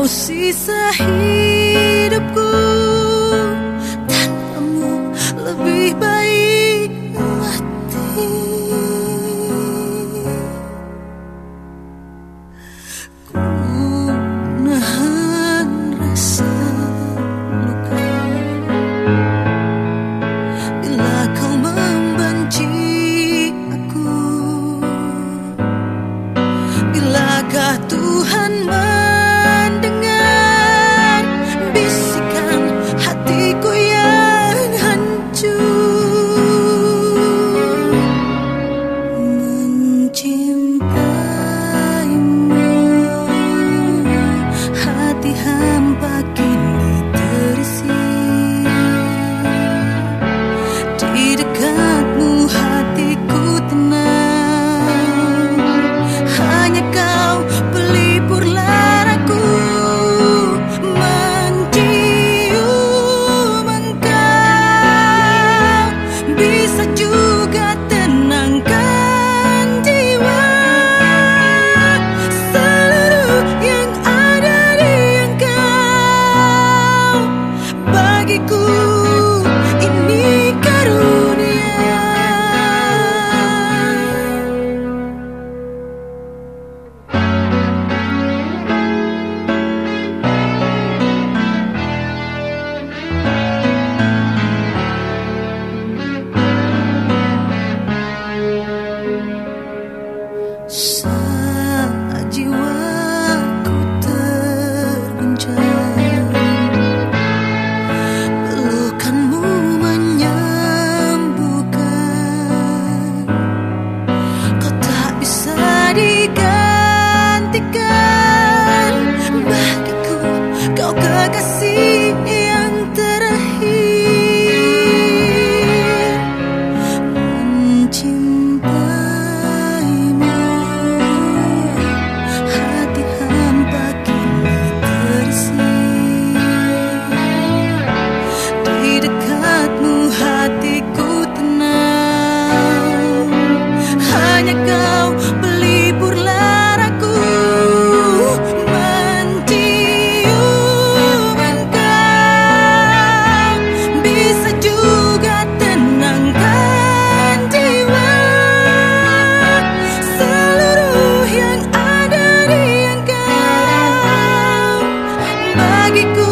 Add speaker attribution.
Speaker 1: Kau sisahi bagiku